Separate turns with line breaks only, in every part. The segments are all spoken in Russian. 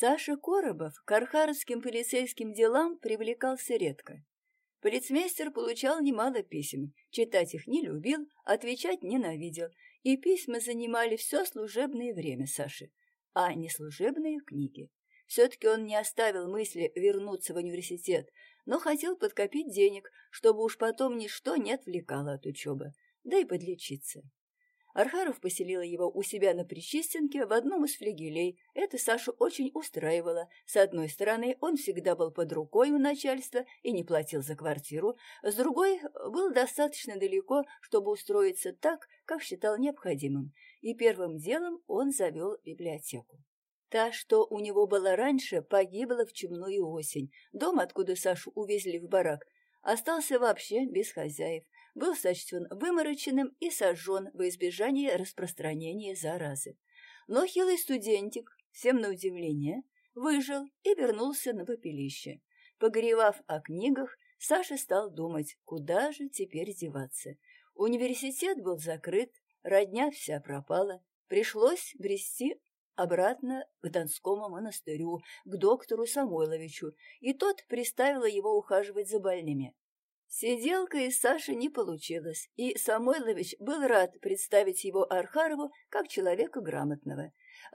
Саша Коробов к архаровским полицейским делам привлекался редко. Полицмейстер получал немало писем, читать их не любил, отвечать ненавидел, и письма занимали все служебное время Саши, а не служебные книги. Все-таки он не оставил мысли вернуться в университет, но хотел подкопить денег, чтобы уж потом ничто не отвлекало от учебы, да и подлечиться. Архаров поселила его у себя на Причистенке в одном из флигелей. Это Сашу очень устраивало. С одной стороны, он всегда был под рукой у начальства и не платил за квартиру. С другой, был достаточно далеко, чтобы устроиться так, как считал необходимым. И первым делом он завел библиотеку. Та, что у него была раньше, погибла в чумную осень. Дом, откуда Сашу увезли в барак, остался вообще без хозяев был сочтен вымороченным и сожжен во избежание распространения заразы. Но хилый студентик, всем на удивление, выжил и вернулся на попелище. Погоревав о книгах, Саша стал думать, куда же теперь деваться. Университет был закрыт, родня вся пропала. Пришлось брести обратно к Донскому монастырю, к доктору Самойловичу, и тот приставил его ухаживать за больными. Сиделка из Саши не получилось, и Самойлович был рад представить его Архарову как человека грамотного.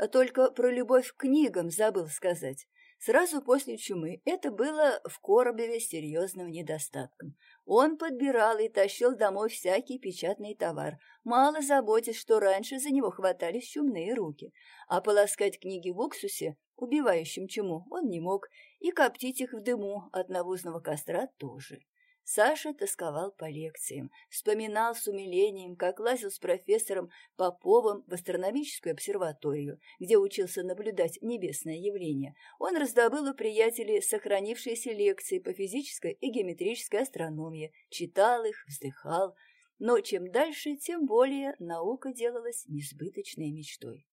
Только про любовь к книгам забыл сказать. Сразу после чумы это было в Коробеве серьезным недостатком. Он подбирал и тащил домой всякий печатный товар, мало заботясь, что раньше за него хватались чумные руки. А полоскать книги в уксусе, убивающем чуму, он не мог, и коптить их в дыму от навозного костра тоже. Саша тосковал по лекциям, вспоминал с умилением, как лазил с профессором Поповым в астрономическую обсерваторию, где учился наблюдать небесное явление. Он раздобыл у приятелей сохранившиеся лекции по физической и геометрической астрономии, читал их, вздыхал. Но чем дальше, тем более наука делалась несбыточной мечтой.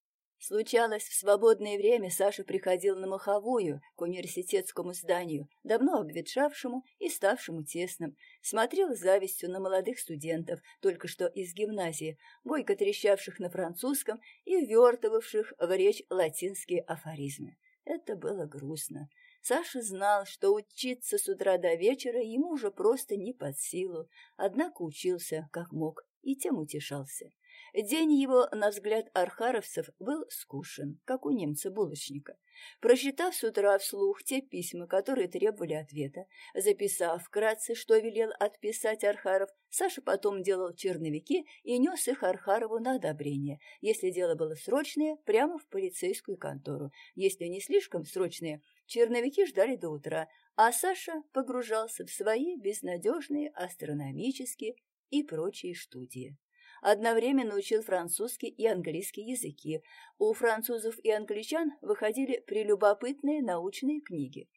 Случалось, в свободное время Саша приходил на Маховую, к университетскому зданию, давно обветшавшему и ставшему тесным, смотрел с завистью на молодых студентов, только что из гимназии, бойко трещавших на французском и ввертывавших в речь латинские афоризмы. Это было грустно. Саша знал, что учиться с утра до вечера ему уже просто не под силу, однако учился, как мог, и тем утешался. День его, на взгляд архаровцев, был скушен, как у немца-булочника. Прочитав с утра вслух те письма, которые требовали ответа, записав вкратце, что велел отписать Архаров, Саша потом делал черновики и нес их Архарову на одобрение. Если дело было срочное, прямо в полицейскую контору. Если не слишком срочное, черновики ждали до утра, а Саша погружался в свои безнадежные астрономические и прочие студии одновременно учил французский и английский языки. У французов и англичан выходили прелюбопытные научные книги.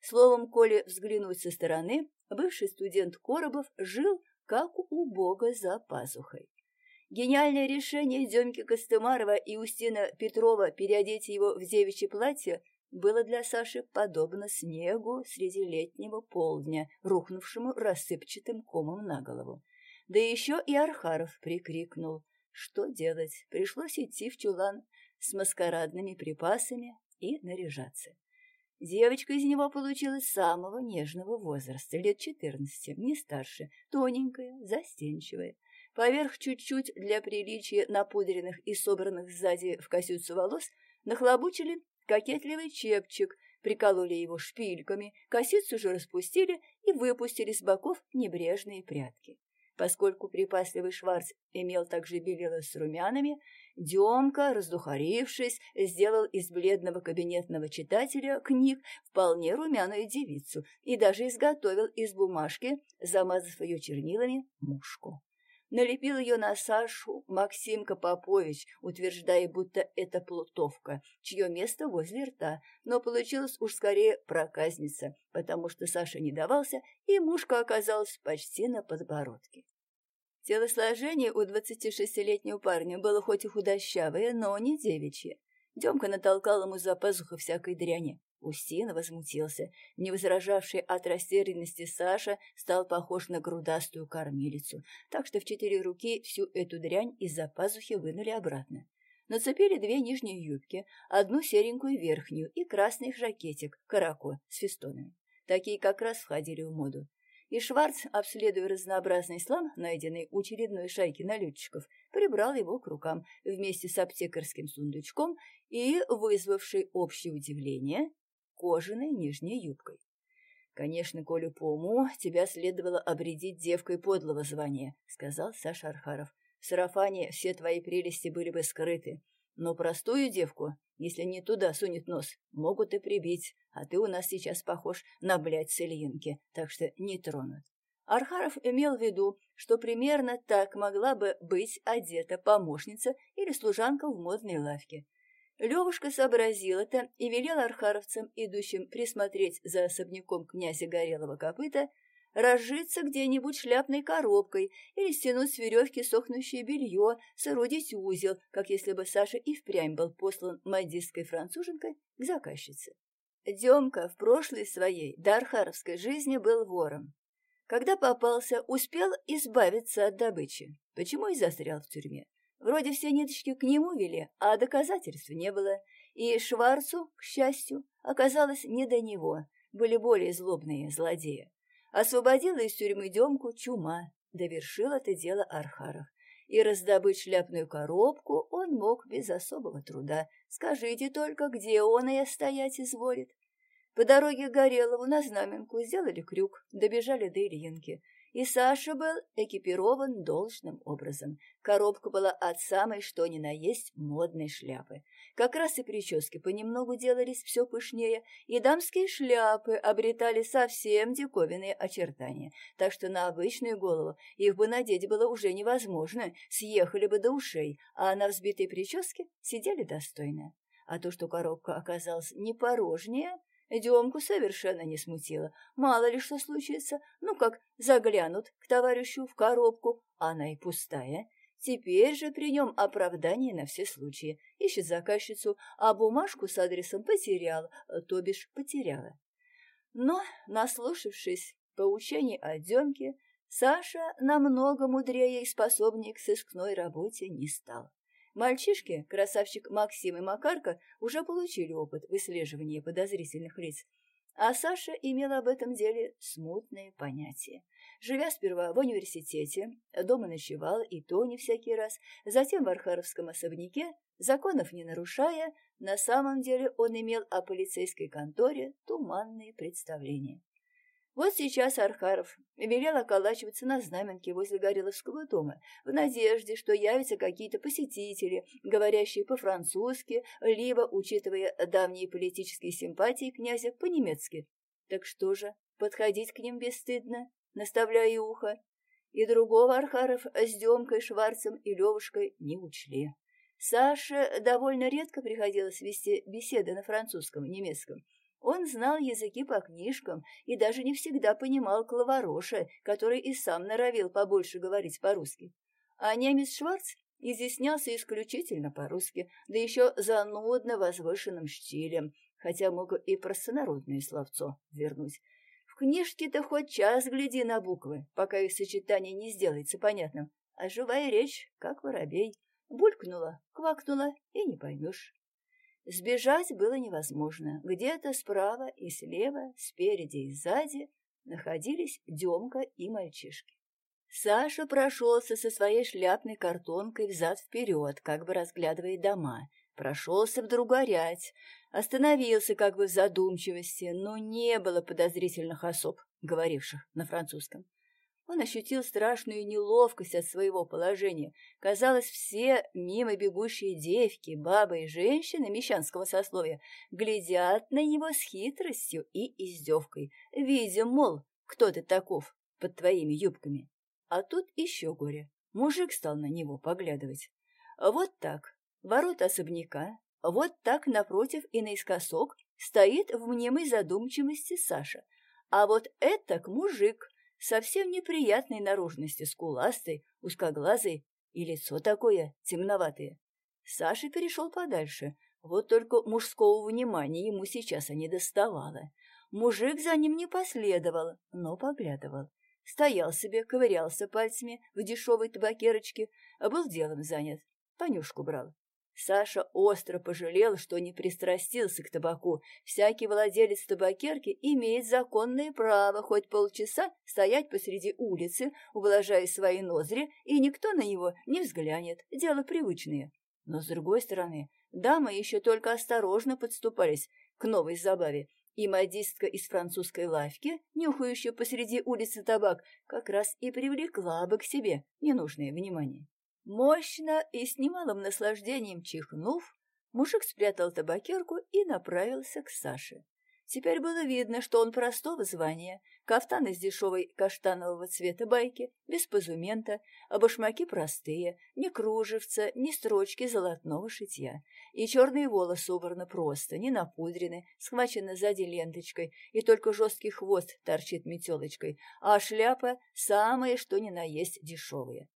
Словом, коли взглянуть со стороны, бывший студент Коробов жил как у бога за пазухой. Гениальное решение Демки Костымарова и Устина Петрова переодеть его в девичье платье было для Саши подобно снегу среди летнего полдня, рухнувшему рассыпчатым комом на голову. Да еще и Архаров прикрикнул. Что делать? Пришлось идти в чулан с маскарадными припасами и наряжаться. Девочка из него получилась самого нежного возраста, лет четырнадцати, не старше, тоненькая, застенчивая. Поверх чуть-чуть для приличия напудренных и собранных сзади в косицу волос нахлобучили кокетливый чепчик, прикололи его шпильками, косицу же распустили и выпустили с боков небрежные прятки. Поскольку припасливый Шварц имел также белила с румянами, Демка, раздухарившись, сделал из бледного кабинетного читателя книг вполне румяную девицу и даже изготовил из бумажки, замазав ее чернилами, мушку. Налепил ее на Сашу Максимка Попович, утверждая, будто это плутовка, чье место возле рта, но получилось уж скорее проказница, потому что Саша не давался, и мушка оказалась почти на подбородке. Телосложение у двадцати шестилетнего парня было хоть и худощавое, но не девичье. Демка натолкал ему за пазуху всякой дряни. Устин возмутился. Не возражавший от растерянности Саша стал похож на грудастую кормилицу, так что в четыре руки всю эту дрянь из-за пазухи вынули обратно. Нацепили две нижние юбки, одну серенькую верхнюю и красный жакетик, карако с фестонами. Такие как раз входили в моду. И Шварц, обследуя разнообразный слам, найденный у очередной шайки налетчиков, прибрал его к рукам вместе с аптекарским сундучком и, вызвавший общее удивление, кожаной нижней юбкой. «Конечно, Коля, по уму тебя следовало обредить девкой подлого звания», — сказал Саша Архаров. «В сарафане все твои прелести были бы скрыты, но простую девку, если не туда сунет нос, могут и прибить, а ты у нас сейчас похож на блядь с Ильинки, так что не тронут». Архаров имел в виду, что примерно так могла бы быть одета помощница или служанка в модной лавке. Левушка сообразил это и велел архаровцам, идущим присмотреть за особняком князя Горелого копыта, разжиться где-нибудь шляпной коробкой или стянуть с веревки сохнущее белье, соорудить узел, как если бы Саша и впрямь был послан мадистской француженкой к заказчице. Демка в прошлой своей дархаровской жизни был вором. Когда попался, успел избавиться от добычи, почему и застрял в тюрьме. Вроде все ниточки к нему вели, а доказательств не было. И Шварцу, к счастью, оказалось не до него. Были более злобные злодеи. Освободила из тюрьмы Демку чума. Довершил это дело Архаров. И раздобыть шляпную коробку он мог без особого труда. Скажите только, где он и стоять изволит. По дороге к Горелову на знаменку сделали крюк, добежали до Ильинки. И Саша был экипирован должным образом. Коробка была от самой что ни на есть модной шляпы. Как раз и прически понемногу делались все пышнее, и дамские шляпы обретали совсем диковинные очертания, так что на обычную голову их бы надеть было уже невозможно, съехали бы до ушей, а на взбитой прическе сидели достойно. А то, что коробка оказалась не порожнее, Демку совершенно не смутило. Мало ли что случится. Ну, как заглянут к товарищу в коробку, она и пустая. Теперь же при нем оправдание на все случаи. Ищет заказчицу, а бумажку с адресом потерял, то бишь потеряла. Но, наслушавшись поучений о Демке, Саша намного мудрее и способнее к сыскной работе не стал. Мальчишки, красавчик Максим и Макарка, уже получили опыт выслеживания подозрительных лиц, а Саша имел об этом деле смутное понятие. Живя сперва в университете, дома ночевал и то не всякий раз, затем в Архаровском особняке, законов не нарушая, на самом деле он имел о полицейской конторе туманные представления. Вот сейчас Архаров велел околачиваться на знаменке возле Гореловского дома, в надежде, что явятся какие-то посетители, говорящие по-французски, либо, учитывая давние политические симпатии князя, по-немецки. Так что же, подходить к ним бесстыдно, наставляя ухо? И другого Архаров с Демкой, Шварцем и Левушкой не учли. Саше довольно редко приходилось вести беседы на французском немецком, он знал языки по книжкам и даже не всегда понимал Клавароша, который и сам норовил побольше говорить по-русски. А немец Шварц изъяснялся исключительно по-русски, да еще занудно возвышенным штилем, хотя мог и простонародное словцо вернуть. В книжке-то хоть час гляди на буквы, пока их сочетание не сделается понятным, а живая речь, как воробей, булькнула, квакнула и не поймешь. Сбежать было невозможно. Где-то справа и слева, спереди и сзади находились Демка и мальчишки. Саша прошелся со своей шляпной картонкой взад-вперед, как бы разглядывая дома. Прошелся в другорядь, остановился как бы в задумчивости, но не было подозрительных особ, говоривших на французском. Он ощутил страшную неловкость от своего положения. Казалось, все мимо бегущие девки, бабы и женщины мещанского сословия глядят на него с хитростью и издевкой, видя, мол, кто ты таков под твоими юбками. А тут еще горе. Мужик стал на него поглядывать. Вот так, ворота особняка, вот так напротив и наискосок стоит в мнимой задумчивости Саша. А вот это мужик — совсем неприятной наружности, скуластой, узкоглазой и лицо такое темноватое. Саша перешел подальше, вот только мужского внимания ему сейчас и не доставало. Мужик за ним не последовал, но поглядывал. Стоял себе, ковырялся пальцами в дешевой табакерочке, был делом занят. Понюшку брал. Саша остро пожалел, что не пристрастился к табаку. Всякий владелец табакерки имеет законное право хоть полчаса стоять посреди улицы, ублажая свои ноздри, и никто на него не взглянет. Дело привычное. Но, с другой стороны, дамы еще только осторожно подступались к новой забаве, и модистка из французской лавки, нюхающая посреди улицы табак, как раз и привлекла бы к себе ненужное внимание. Мощно и с немалым наслаждением чихнув, мужик спрятал табакерку и направился к Саше. Теперь было видно, что он простого звания, кафтан из дешевой каштанового цвета байки, без позумента, а башмаки простые, ни кружевца, ни строчки золотного шитья. И черные волосы убраны просто, не напудрены, схвачены сзади ленточкой, и только жесткий хвост торчит метелочкой, а шляпа самая что ни на есть дешевая.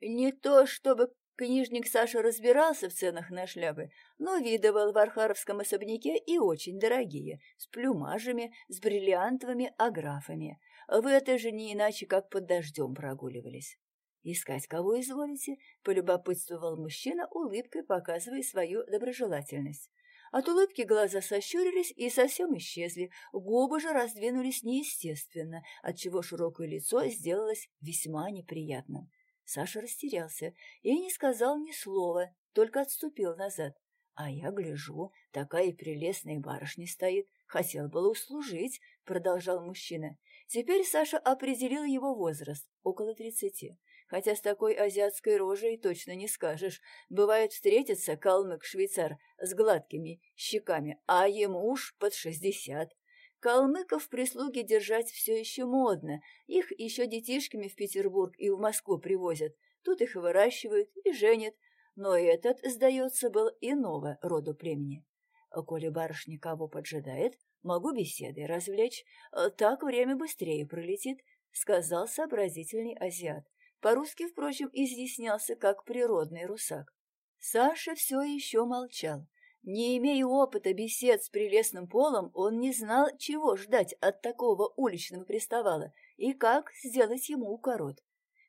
Не то чтобы книжник Саша разбирался в ценах на шляпы, но видывал в архаровском особняке и очень дорогие, с плюмажами, с бриллиантовыми аграфами. В это же не иначе, как под дождем прогуливались. «Искать кого изволите?» — полюбопытствовал мужчина, улыбкой показывая свою доброжелательность. От улыбки глаза сощурились и совсем исчезли, губы же раздвинулись неестественно, отчего широкое лицо сделалось весьма неприятным. Саша растерялся и не сказал ни слова, только отступил назад. А я гляжу, такая прелестная барышня стоит. Хотел было услужить, продолжал мужчина. Теперь Саша определил его возраст, около тридцати. Хотя с такой азиатской рожей точно не скажешь. Бывает встретится калмык-швейцар с гладкими щеками, а ему уж под шестьдесят. Калмыков в прислуге держать все еще модно. Их еще детишками в Петербург и в Москву привозят. Тут их выращивают и женят. Но этот, сдается, был иного рода племени. Коли барышня кого поджидает, могу беседой развлечь. Так время быстрее пролетит, — сказал сообразительный азиат. По-русски, впрочем, изъяснялся как природный русак. Саша все еще молчал. Не имея опыта бесед с прелестным полом, он не знал, чего ждать от такого уличного приставала и как сделать ему укорот.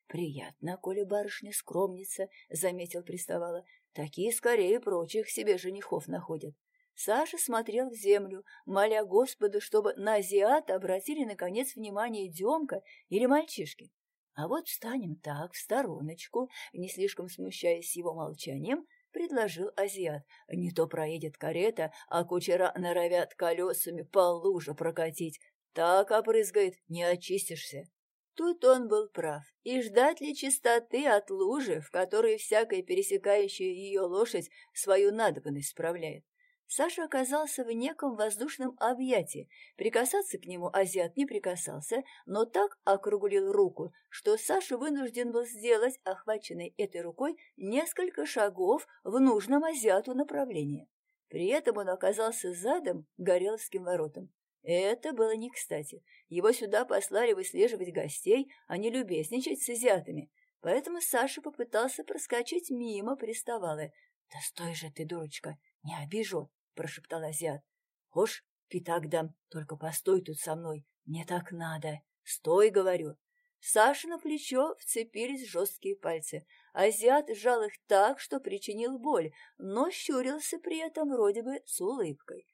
«Приятно, коли барышня скромница», — заметил приставала. «Такие скорее прочих себе женихов находят». Саша смотрел в землю, моля Господа, чтобы на азиата обратили, наконец, внимание Демка или мальчишки. А вот встанем так, в стороночку, не слишком смущаясь его молчанием, — предложил азиат. «Не то проедет карета, а кучера норовят колесами по луже прокатить. Так опрызгает, не очистишься». Тут он был прав. И ждать ли чистоты от лужи, в которой всякая пересекающая ее лошадь свою надобность справляет? Саша оказался в неком воздушном объятии. Прикасаться к нему азиат не прикасался, но так округлил руку, что Саша вынужден был сделать, охваченный этой рукой, несколько шагов в нужном азиату направлении. При этом он оказался задом Гореловским воротам. Это было не кстати. Его сюда послали выслеживать гостей, а не любезничать с азиатами. Поэтому Саша попытался проскочить мимо приставалы. «Да стой же ты, дурочка, не обижу!» Прошептал азиат. «Хошь, пятак дам, только постой тут со мной. Мне так надо. Стой, говорю». Саша на плечо вцепились жесткие пальцы. Азиат сжал их так, что причинил боль, но щурился при этом вроде бы с улыбкой.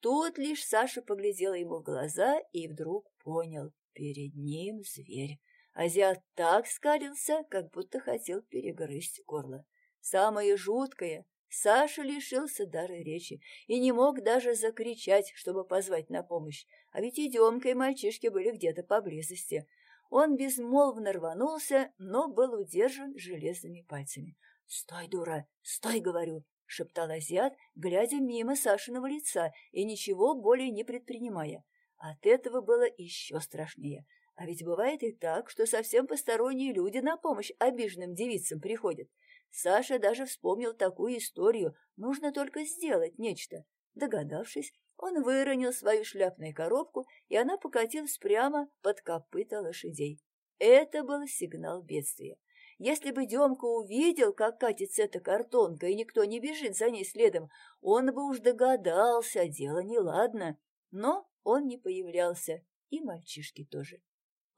Тут лишь Саша поглядела ему в глаза и вдруг понял — перед ним зверь. Азиат так скалился, как будто хотел перегрызть горло. Самое жуткое Саша лишился дара речи и не мог даже закричать, чтобы позвать на помощь, а ведь и Демка, и мальчишки были где-то поблизости. Он безмолвно рванулся, но был удержан железными пальцами. «Стой, дура! Стой, говорю!» — шептал азиат, глядя мимо Сашиного лица и ничего более не предпринимая. От этого было еще страшнее. А ведь бывает и так, что совсем посторонние люди на помощь обиженным девицам приходят. Саша даже вспомнил такую историю, нужно только сделать нечто. Догадавшись, он выронил свою шляпную коробку, и она покатилась прямо под копыта лошадей. Это был сигнал бедствия. Если бы Демка увидел, как катится эта картонка, и никто не бежит за ней следом, он бы уж догадался, дело неладно. Но он не появлялся, и мальчишки тоже.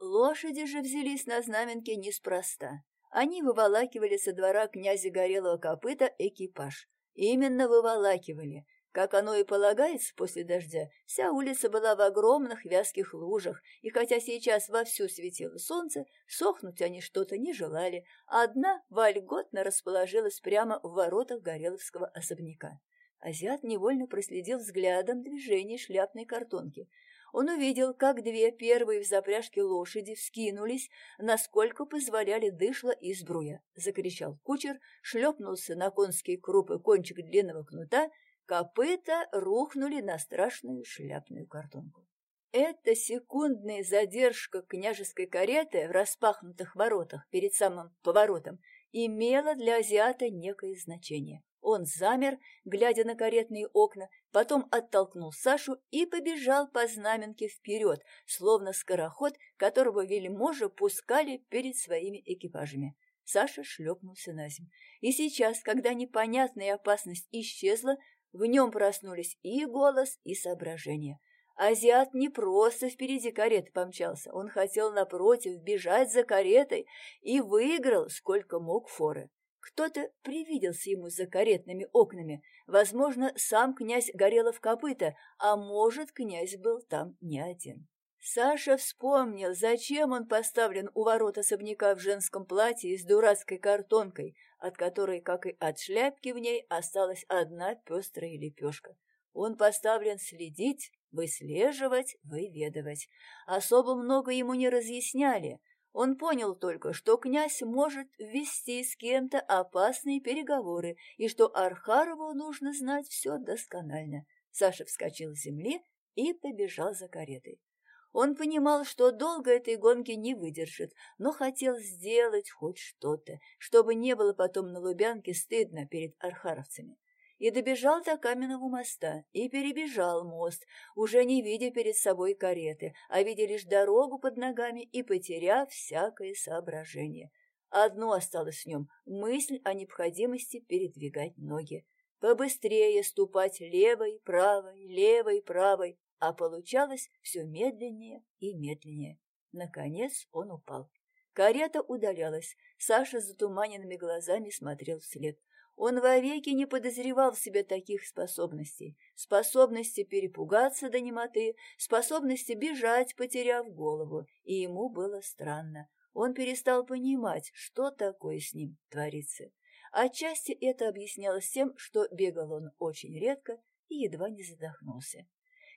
Лошади же взялись на знаменке неспроста. Они выволакивали со двора князя Горелого копыта экипаж. Именно выволакивали. Как оно и полагается после дождя, вся улица была в огромных вязких лужах, и хотя сейчас вовсю светило солнце, сохнуть они что-то не желали, одна вольготно расположилась прямо в воротах Гореловского особняка. Азиат невольно проследил взглядом движение шляпной картонки. Он увидел, как две первые в запряжке лошади вскинулись, насколько позволяли дышло и сбруя. Закричал кучер, шлепнулся на конские крупы кончик длинного кнута, копыта рухнули на страшную шляпную картонку. Эта секундная задержка княжеской кареты в распахнутых воротах перед самым поворотом имела для азиата некое значение. Он замер, глядя на каретные окна, потом оттолкнул Сашу и побежал по знаменке вперед, словно скороход, которого вельможа пускали перед своими экипажами. Саша шлепнулся на землю. И сейчас, когда непонятная опасность исчезла, в нем проснулись и голос, и соображение. Азиат не просто впереди кареты помчался, он хотел, напротив, бежать за каретой и выиграл, сколько мог форы. Кто-то привиделся ему за каретными окнами. Возможно, сам князь Горелов копыта, а может, князь был там не один. Саша вспомнил, зачем он поставлен у ворот особняка в женском платье с дурацкой картонкой, от которой, как и от шляпки в ней, осталась одна пестрая лепешка. Он поставлен следить, выслеживать, выведывать. Особо много ему не разъясняли, он понял только, что князь может вести с кем-то опасные переговоры и что Архарову нужно знать все досконально. Саша вскочил с земли и побежал за каретой. Он понимал, что долго этой гонки не выдержит, но хотел сделать хоть что-то, чтобы не было потом на Лубянке стыдно перед архаровцами и добежал до каменного моста, и перебежал мост, уже не видя перед собой кареты, а видя лишь дорогу под ногами и потеряв всякое соображение. Одно осталось в нем — мысль о необходимости передвигать ноги. Побыстрее ступать левой, правой, левой, правой, а получалось все медленнее и медленнее. Наконец он упал. Карета удалялась. Саша с затуманенными глазами смотрел вслед. Он вовеки не подозревал в себе таких способностей. Способности перепугаться до немоты, способности бежать, потеряв голову. И ему было странно. Он перестал понимать, что такое с ним творится. Отчасти это объяснялось тем, что бегал он очень редко и едва не задохнулся.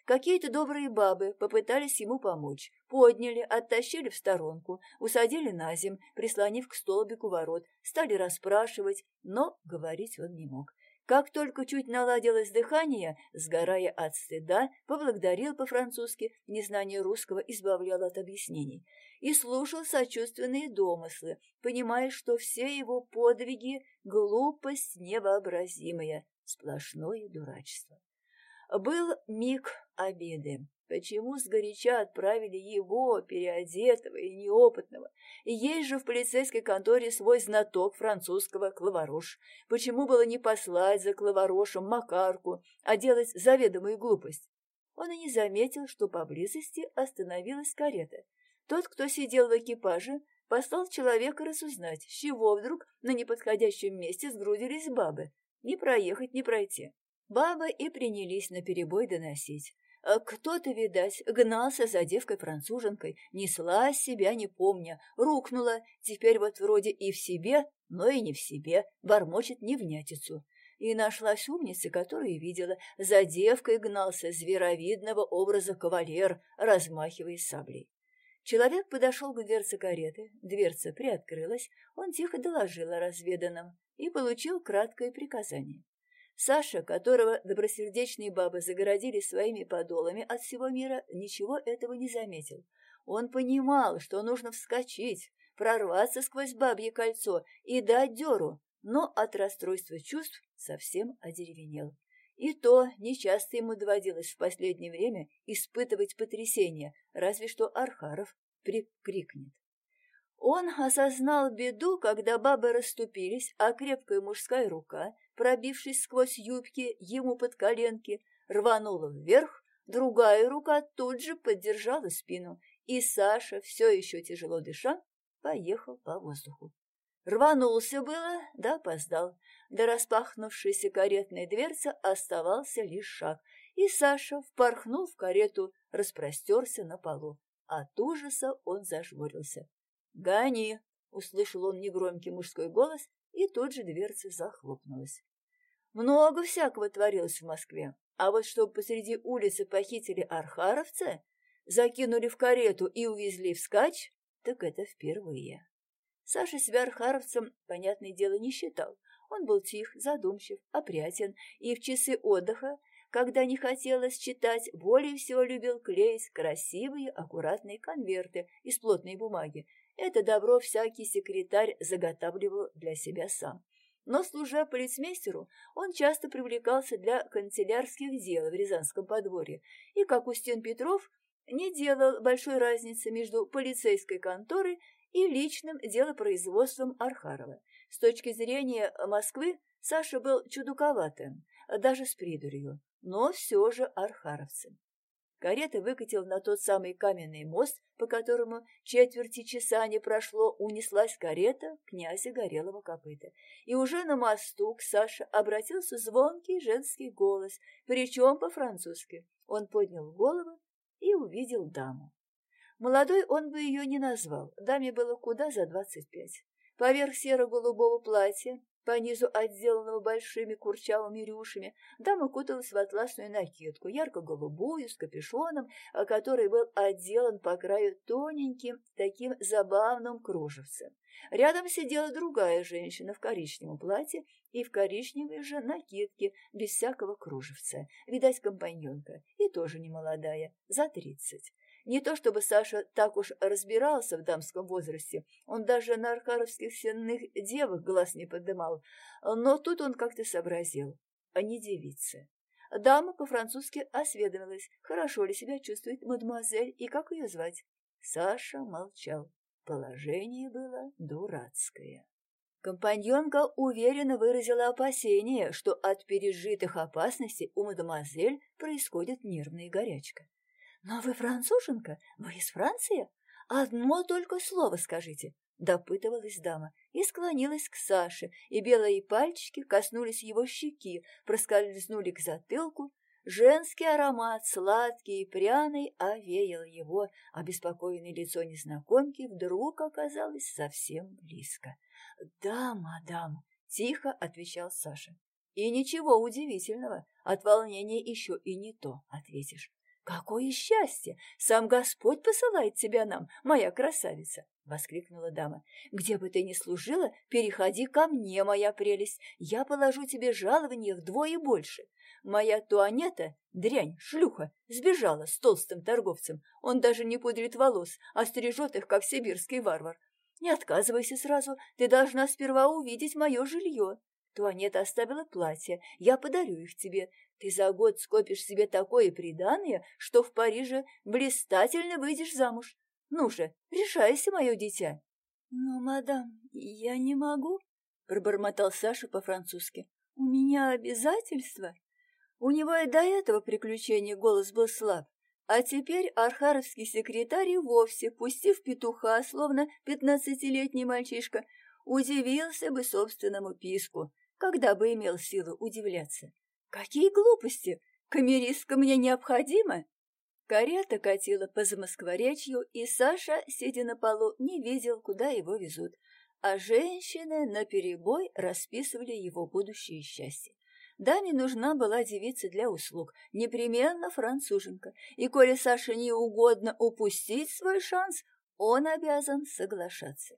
Какие-то добрые бабы попытались ему помочь, подняли, оттащили в сторонку, усадили на земь, прислонив к столбику ворот, стали расспрашивать, но говорить он не мог. Как только чуть наладилось дыхание, сгорая от стыда, поблагодарил по-французски, незнание русского избавляло от объяснений, и слушал сочувственные домыслы, понимая, что все его подвиги — глупость невообразимая, сплошное дурачество. Был миг обиды. Почему сгоряча отправили его, переодетого и неопытного? Есть же в полицейской конторе свой знаток французского клаварош. Почему было не послать за клаварошем Макарку, а делать заведомую глупость? Он и не заметил, что поблизости остановилась карета. Тот, кто сидел в экипаже, послал человека разузнать, с чего вдруг на неподходящем месте сгрудились бабы. Не проехать, не пройти. Бабы и принялись наперебой доносить. А кто-то, видать, гнался за девкой-француженкой, несла себя не помня, рукнула, теперь вот вроде и в себе, но и не в себе, бормочет невнятицу. И нашлась умница, которая видела, за девкой гнался зверовидного образа кавалер, размахивая саблей. Человек подошел к дверце кареты, дверца приоткрылась, он тихо доложил о разведанном и получил краткое приказание. Саша, которого добросердечные бабы загородили своими подолами от всего мира, ничего этого не заметил. Он понимал, что нужно вскочить, прорваться сквозь бабье кольцо и дать дёру, но от расстройства чувств совсем одеревенел. И то нечасто ему доводилось в последнее время испытывать потрясение, разве что Архаров прикрикнет. Он осознал беду, когда бабы расступились, а крепкая мужская рука, пробившись сквозь юбки ему под коленки, рванула вверх, другая рука тут же поддержала спину, и Саша, все еще тяжело дыша, поехал по воздуху. Рванулся было, да опоздал. До распахнувшейся каретной дверцы оставался лишь шаг, и Саша впорхнул в карету, распростерся на полу. От ужаса он зажмурился. «Гони!» — услышал он негромкий мужской голос, и тут же дверца захлопнулась. Много всякого творилось в Москве, а вот чтобы посреди улицы похитили архаровца, закинули в карету и увезли вскачь, так это впервые. Саша себя архаровцем, понятное дело, не считал. Он был тих, задумчив, опрятен, и в часы отдыха когда не хотелось читать, более всего любил клеить красивые, аккуратные конверты из плотной бумаги. Это добро всякий секретарь заготавливал для себя сам. Но, служа полицмейстеру, он часто привлекался для канцелярских дел в Рязанском подворье, и, как Устин Петров, не делал большой разницы между полицейской конторой и личным делопроизводством Архарова. С точки зрения Москвы Саша был чудаковатым, даже с придурью но все же архаровцем. Карета выкатила на тот самый каменный мост, по которому четверти часа не прошло, унеслась карета князя Горелого копыта. И уже на мосту к Саше обратился звонкий женский голос, причем по-французски. Он поднял голову и увидел даму. Молодой он бы ее не назвал, даме было куда за двадцать пять. Поверх серо-голубого платья по низу отделанного большими курчавыми рюшами, дама куталась в атласную накидку, ярко-голубую, с капюшоном, а который был отделан по краю тоненьким, таким забавным кружевцем. Рядом сидела другая женщина в коричневом платье и в коричневой же накидке, без всякого кружевца. Видать, компаньонка, и тоже немолодая, за тридцать. Не то чтобы Саша так уж разбирался в дамском возрасте, он даже на архаровских сенных девок глаз не подымал, но тут он как-то сообразил, а не девица. Дама по-французски осведомилась, хорошо ли себя чувствует мадемуазель и как ее звать. Саша молчал. Положение было дурацкое. Компаньонка уверенно выразила опасение, что от пережитых опасностей у мадемуазель происходит нервная горячка. «Но вы француженка? Вы из Франции? Одно только слово скажите!» Допытывалась дама и склонилась к Саше, и белые пальчики коснулись его щеки, проскользнули к затылку. Женский аромат, сладкий и пряный, овеял его, обеспокоенное лицо незнакомки вдруг оказалось совсем близко. «Да, мадам», — тихо отвечал Саша. «И ничего удивительного, от волнения еще и не то ответишь. «Какое счастье! Сам Господь посылает тебя нам, моя красавица!» — воскликнула дама. «Где бы ты ни служила, переходи ко мне, моя прелесть. Я положу тебе жалование вдвое больше. Моя Туанета, дрянь, шлюха, сбежала с толстым торговцем. Он даже не пудрит волос, а стрижет их, как сибирский варвар. Не отказывайся сразу, ты должна сперва увидеть мое жилье. Туанета оставила платье, я подарю их тебе. Ты за год скопишь себе такое приданое, что в Париже блистательно выйдешь замуж. Ну же, решайся, мое дитя. Но, мадам, я не могу, пробормотал Саша по-французски. У меня обязательства. У него и до этого приключения голос был слаб, а теперь архаровский секретарь вовсе, пустив петуха, словно пятнадцатилетний мальчишка, удивился бы собственному писку, когда бы имел силу удивляться. Какие глупости! Камеристка мне необходима!» Карета катила по Замоскворечью, и Саша, сидя на полу, не видел, куда его везут, а женщины наперебой расписывали его будущее счастье. Даме нужна была девица для услуг, непременно француженка, и коли Саше не угодно упустить свой шанс, он обязан соглашаться.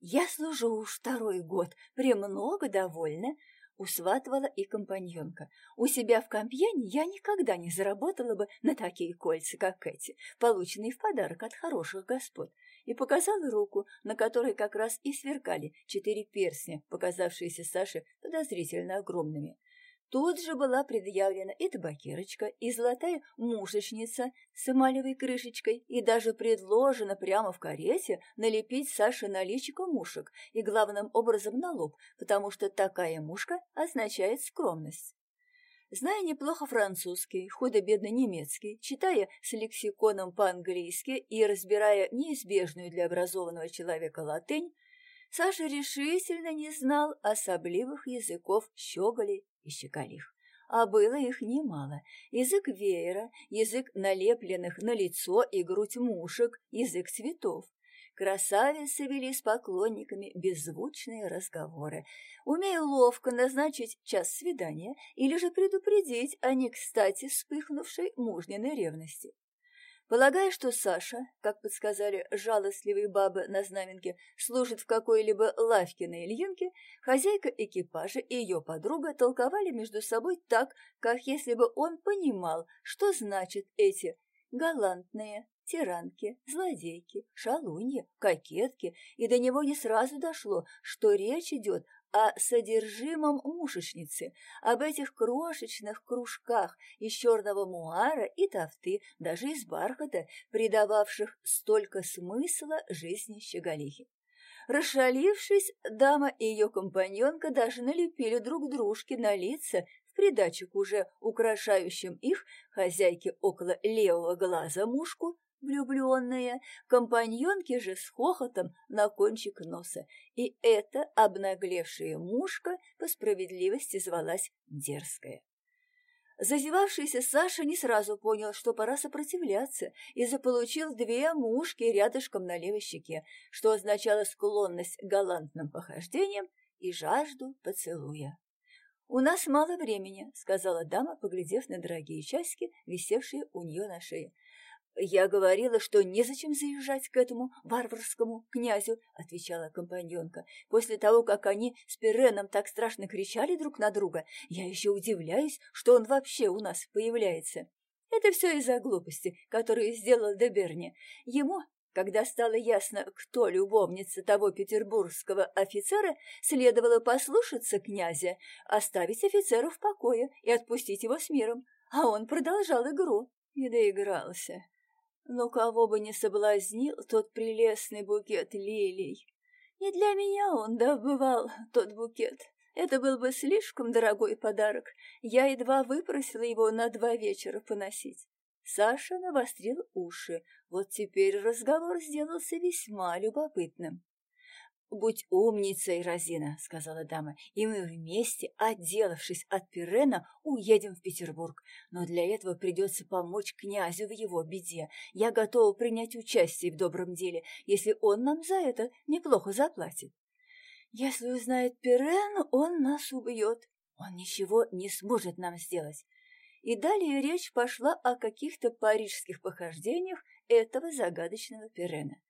«Я служу уж второй год, премного довольна», усватывала и компаньонка. У себя в Компьяне я никогда не заработала бы на такие кольца, как эти, полученные в подарок от хороших господ, и показала руку, на которой как раз и сверкали четыре перстня, показавшиеся Саше подозрительно огромными. Тут же была предъявлена и табакерочка, и золотая мушечница с эмалевой крышечкой, и даже предложено прямо в карете налепить Саше на личико мушек, и главным образом на лоб, потому что такая мушка означает скромность. Зная неплохо французский, худо-бедно немецкий, читая с лексиконом по-английски и разбирая неизбежную для образованного человека латынь, Саша решительно не знал особливых языков щеголей и щеколих. А было их немало. Язык веера, язык налепленных на лицо и грудь мушек, язык цветов. Красавицы вели с поклонниками беззвучные разговоры, умея ловко назначить час свидания или же предупредить о не кстати вспыхнувшей мужниной ревности. Полагая, что Саша, как подсказали жалостливые бабы на знаменке, служит в какой-либо лавке на Ильинке, хозяйка экипажа и ее подруга толковали между собой так, как если бы он понимал, что значат эти галантные, тиранки, злодейки, шалуньи, кокетки, и до него не сразу дошло, что речь идет о содержимом мушечницы, об этих крошечных кружках из черного муара и тофты, даже из бархата, придававших столько смысла жизни щеголихи. Расшалившись, дама и ее компаньонка даже налепили друг дружке на лица в придачу к уже украшающим их хозяйке около левого глаза мушку влюбленные, компаньонки же с хохотом на кончик носа, и эта обнаглевшая мушка по справедливости звалась Дерзкая. Зазевавшийся Саша не сразу понял, что пора сопротивляться, и заполучил две мушки рядышком на левой щеке, что означало склонность к галантным похождениям и жажду поцелуя. «У нас мало времени», — сказала дама, поглядев на дорогие часики, висевшие у нее на шее. «Я говорила, что незачем заезжать к этому варварскому князю», — отвечала компаньонка. «После того, как они с Переном так страшно кричали друг на друга, я еще удивляюсь, что он вообще у нас появляется. Это все из-за глупости, которую сделал Деберни. Ему, когда стало ясно, кто любовница того петербургского офицера, следовало послушаться князя, оставить офицера в покое и отпустить его с миром. А он продолжал игру и доигрался. Но кого бы не соблазнил тот прелестный букет лилий. Не для меня он добывал тот букет. Это был бы слишком дорогой подарок. Я едва выпросила его на два вечера поносить. Саша навострил уши. Вот теперь разговор сделался весьма любопытным. «Будь умницей, Розина», — сказала дама, — «и мы вместе, отделавшись от Пирена, уедем в Петербург. Но для этого придется помочь князю в его беде. Я готова принять участие в добром деле, если он нам за это неплохо заплатит». «Если узнает Пирен, он нас убьет. Он ничего не сможет нам сделать». И далее речь пошла о каких-то парижских похождениях этого загадочного Пирена.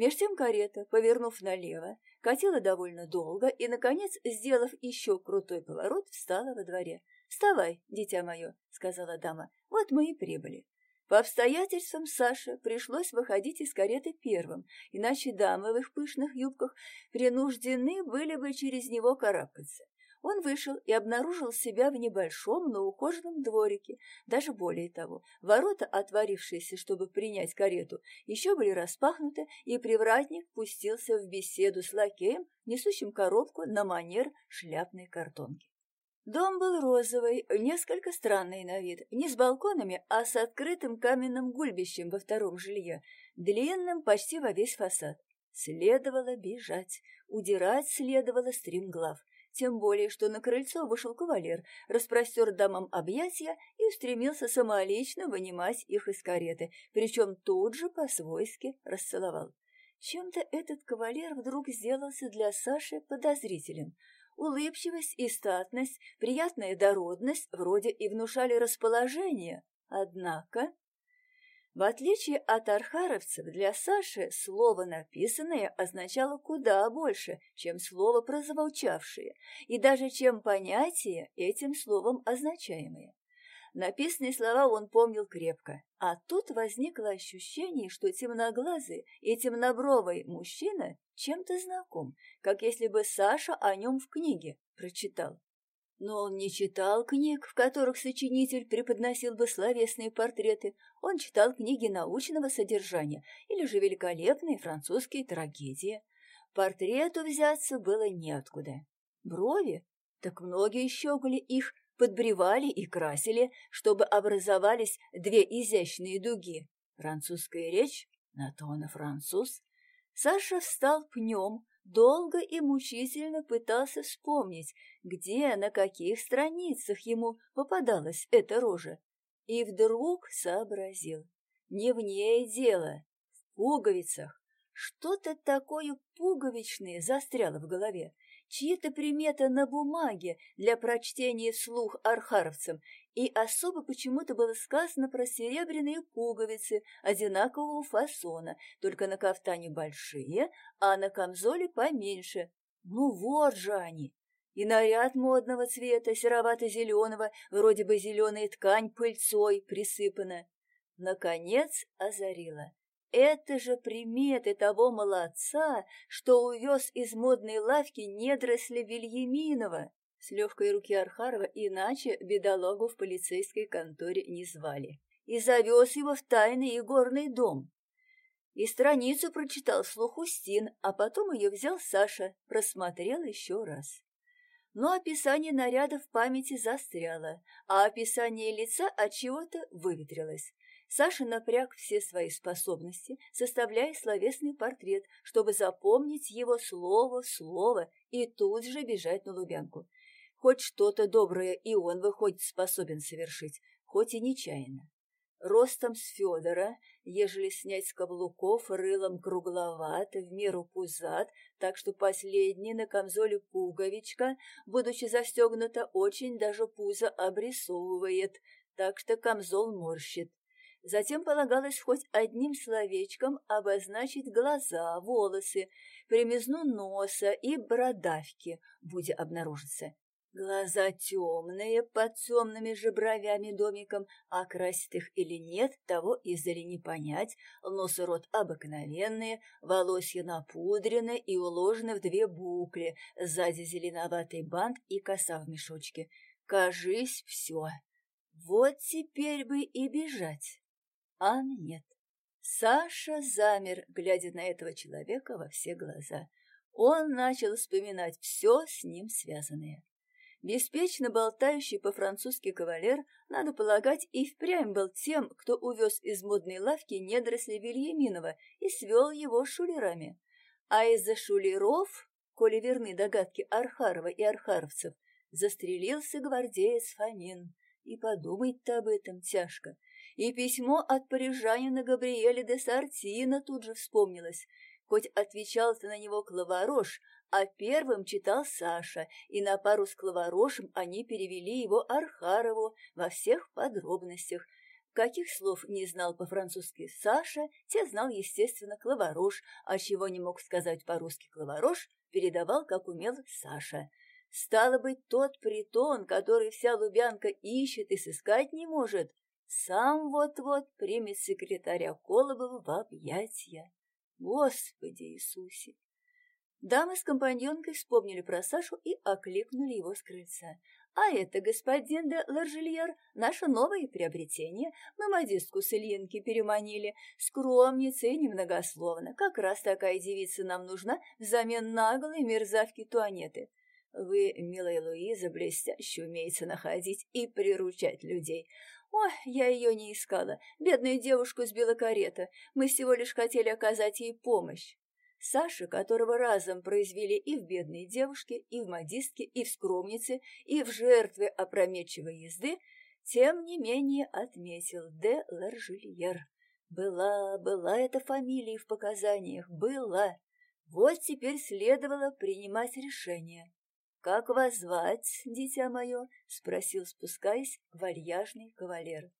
Меж тем карета, повернув налево, катила довольно долго и, наконец, сделав еще крутой поворот, встала во дворе. «Вставай, дитя мое», — сказала дама, — «вот мы и прибыли». По обстоятельствам Саше пришлось выходить из кареты первым, иначе дамы в их пышных юбках принуждены были бы через него карабкаться. Он вышел и обнаружил себя в небольшом, но ухоженном дворике. Даже более того, ворота, отворившиеся, чтобы принять карету, еще были распахнуты, и привратник пустился в беседу с лакеем, несущим коробку на манер шляпной картонки. Дом был розовый, несколько странный на вид, не с балконами, а с открытым каменным гульбищем во втором жилье, длинным почти во весь фасад. Следовало бежать, удирать следовало стремглав тем более, что на крыльцо вышел кавалер, распростер дамам объятия и устремился самолично вынимать их из кареты, причем тут же по-свойски расцеловал. Чем-то этот кавалер вдруг сделался для Саши подозрителен. Улыбчивость и статность, приятная дородность вроде и внушали расположение, однако в отличие от архаровцев, для Саши слово написанное означало куда больше, чем слово прозвучавшее, и даже чем понятие этим словом означаемое. Написанные слова он помнил крепко, а тут возникло ощущение, что темноглазый и темнобровый мужчина чем-то знаком, как если бы Саша о нем в книге прочитал. Но он не читал книг, в которых сочинитель преподносил бы словесные портреты. Он читал книги научного содержания или же великолепные французские трагедии. Портрету взяться было неоткуда. Брови? Так многие щеголи их подбревали и красили, чтобы образовались две изящные дуги. Французская речь? На то он и француз. Саша встал пнем, долго и мучительно пытался вспомнить, где, на каких страницах ему попадалась эта рожа. И вдруг сообразил. Не в ней дело, в пуговицах. Что-то такое пуговичное застряло в голове. Чьи-то приметы на бумаге для прочтения вслух архаровцам, и особо почему-то было сказано про серебряные пуговицы одинакового фасона, только на кафтане большие, а на камзоле поменьше. Ну вот же они! И наряд модного цвета, серовато-зеленого, вроде бы зеленая ткань пыльцой присыпана. Наконец озарила. Это же приметы того молодца, что увез из модной лавки недросли Вильяминова. С легкой руки Архарова иначе бедолагу в полицейской конторе не звали. И завез его в тайный игорный дом. И страницу прочитал слух Устин, а потом ее взял Саша, просмотрел еще раз. Но описание наряда в памяти застряло, а описание лица от чего-то выветрилось. Саша напряг все свои способности, составляя словесный портрет, чтобы запомнить его слово в слово и тут же бежать на Лубянку. Хоть что-то доброе и он, выходит, способен совершить, хоть и нечаянно. Ростом с Федора, ежели снять с каблуков, рылом кругловат, в меру пузат, так что последний на камзоле пуговичка, будучи застегнута, очень даже пузо обрисовывает, так что камзол морщит. Затем полагалось хоть одним словечком обозначить глаза, волосы, примизну носа и бородавки, будя обнаружиться. Глаза темные, под темными же бровями домиком, а красит их или нет, того издали не понять, нос и рот обыкновенные, волосья напудрены и уложены в две букли, сзади зеленоватый бант и коса в мешочке. Кажись, все. Вот теперь бы и бежать. А нет. Саша замер, глядя на этого человека во все глаза. Он начал вспоминать все с ним связанное. Беспечно болтающий по-французски кавалер, надо полагать, и впрямь был тем, кто увез из модной лавки недоросли Вильяминова и свел его шулерами. А из-за шулеров, коли верны догадки Архарова и архаровцев, застрелился гвардеец Фомин. И подумать-то об этом тяжко. И письмо от парижанина Габриэля де Сартина тут же вспомнилось. Хоть отвечал-то на него Клаварош, а первым читал Саша, и на пару с Клаварошем они перевели его Архарову во всех подробностях. Каких слов не знал по-французски Саша, те знал, естественно, Клаварош, а чего не мог сказать по-русски Клаварош, передавал, как умел Саша. Стало быть, тот притон, который вся Лубянка ищет и сыскать не может, сам вот-вот примет секретаря Колобова в объятия. Господи Иисусе! Дамы с компаньонкой вспомнили про Сашу и окликнули его с крыльца. «А это, господин де Ларжильер, наше новое приобретение. Мы модистку с Ильинки переманили. Скромница и немногословно. Как раз такая девица нам нужна взамен наглой мерзавки Туанеты. Вы, милая Луиза, блестяще умеете находить и приручать людей. Ой, я ее не искала. Бедную девушку сбила карета. Мы всего лишь хотели оказать ей помощь. Саша, которого разом произвели и в бедной девушке, и в модистке, и в скромнице, и в жертве опрометчивой езды, тем не менее отметил де Ларжильер. Была, была эта фамилия в показаниях, была. Вот теперь следовало принимать решение. «Как вас звать, дитя мое?» — спросил, спускаясь, вальяжный кавалер.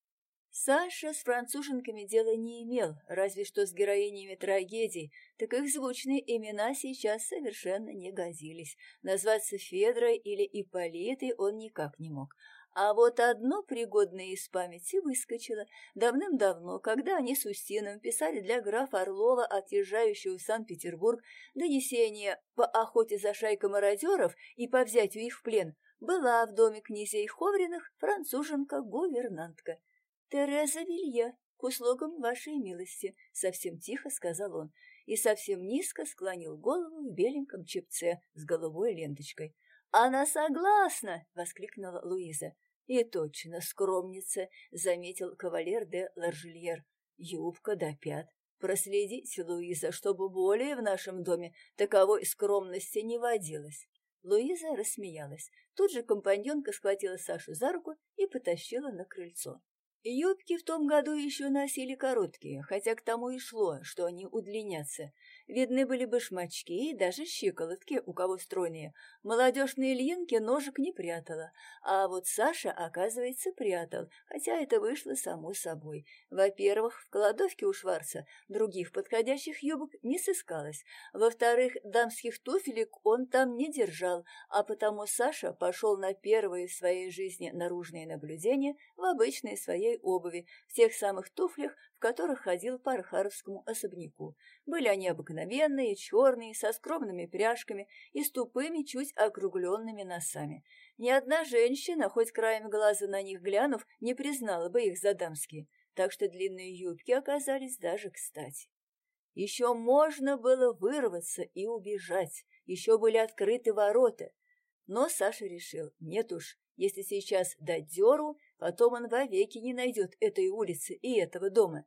Саша с француженками дела не имел, разве что с героинями трагедий, так их звучные имена сейчас совершенно не годились. Назваться Федрой или Ипполитой он никак не мог. А вот одно пригодное из памяти выскочило давным-давно, когда они с Устином писали для графа Орлова, отъезжающего в Санкт-Петербург, донесение по охоте за шайкой мародеров и по взятию их в плен. Была в доме князей Ховриных француженка-гувернантка. «Тереза Вилье, к услугам вашей милости», — совсем тихо сказал он и совсем низко склонил голову в беленьком чепце с голубой ленточкой. «Она согласна!» — воскликнула Луиза. «И точно, скромница!» — заметил кавалер де Ларжильер. «Юбка до пят. Проследите, Луиза, чтобы более в нашем доме таковой скромности не водилось. Луиза рассмеялась. Тут же компаньонка схватила Сашу за руку и потащила на крыльцо. Юбки в том году еще носили короткие, хотя к тому и шло, что они удлинятся. Видны были башмачки и даже щиколотки, у кого стройные. Молодежь на Ильинке ножек не прятала, а вот Саша, оказывается, прятал, хотя это вышло само собой. Во-первых, в кладовке у Шварца других подходящих юбок не сыскалось. Во-вторых, дамских туфелек он там не держал, а потому Саша пошел на первые в своей жизни наружные наблюдения в обычной своей обуви, в тех самых туфлях, в которых ходил по Архаровскому особняку. Были они обыкновенные, черные, со скромными пряжками и с тупыми, чуть округленными носами. Ни одна женщина, хоть краем глаза на них глянув, не признала бы их за дамские, так что длинные юбки оказались даже кстати. Еще можно было вырваться и убежать, еще были открыты ворота. Но Саша решил, нет уж, если сейчас дать дёру, потом он вовеки не найдет этой улицы и этого дома.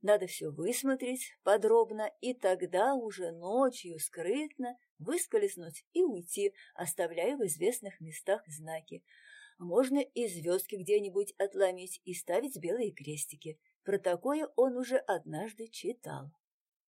Надо все высмотреть подробно, и тогда уже ночью скрытно выскользнуть и уйти, оставляя в известных местах знаки. Можно и звездки где-нибудь отломить и ставить белые крестики. Про такое он уже однажды читал.